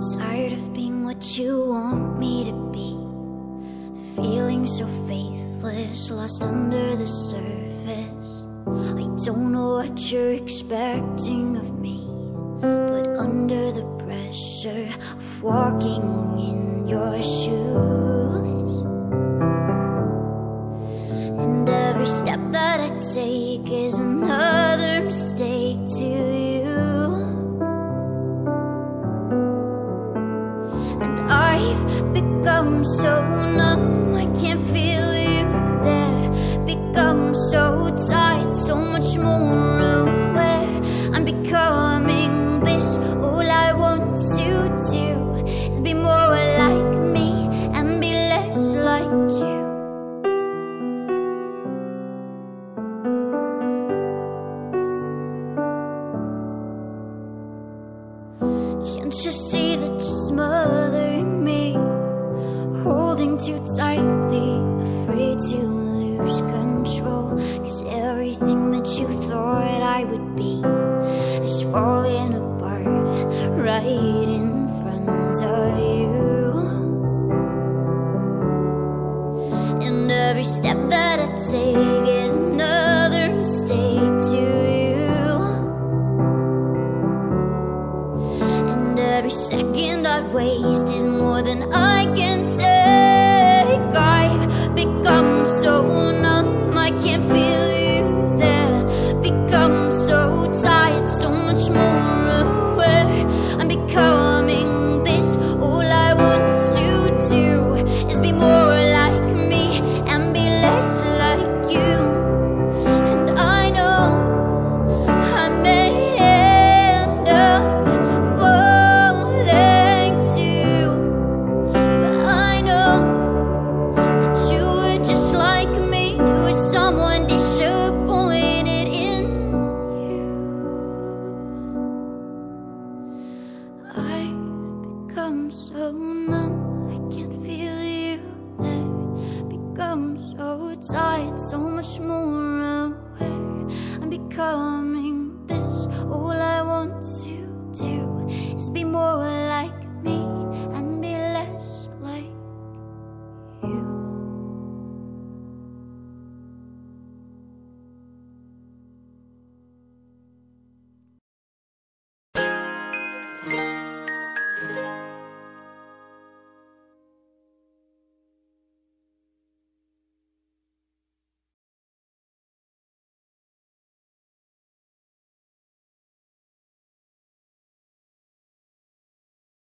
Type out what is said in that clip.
Tired of being what you want me to be. Feeling so faithless, lost under the surface. I don't know what you're expecting of me. But under the pressure of walking in your shoes, and every step that I take is become so numb, I can't feel you there. Become so tight, so much more aware. I'm becoming this. All I want to do is be more like me and be less like you. Can't you see that me? Holding too tightly, afraid to lose control. Cause everything that you thought I would be is falling apart right in front of you. And every step that I take is another mistake to you. And every second I waste is more than I can